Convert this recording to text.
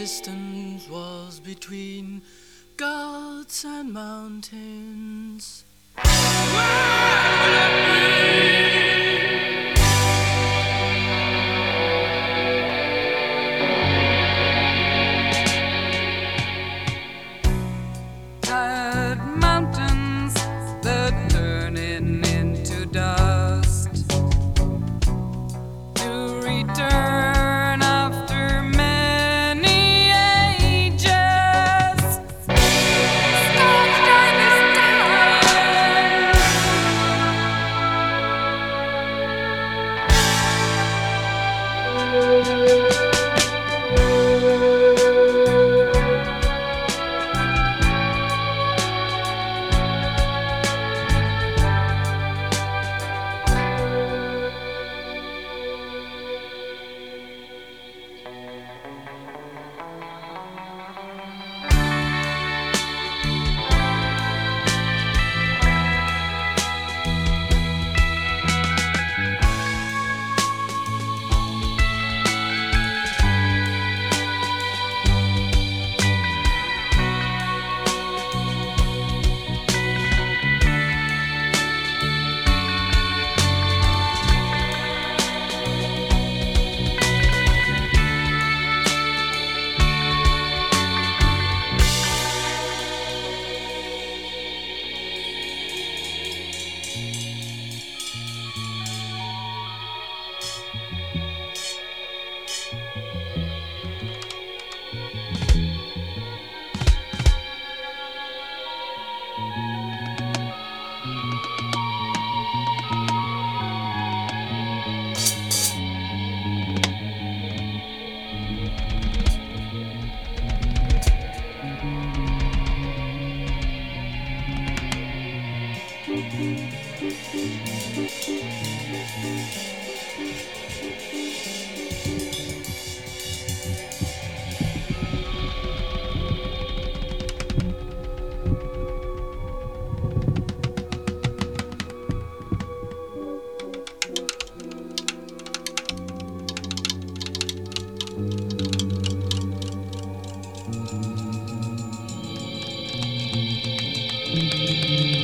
existence was between gods and mountains. Thank mm -hmm. you.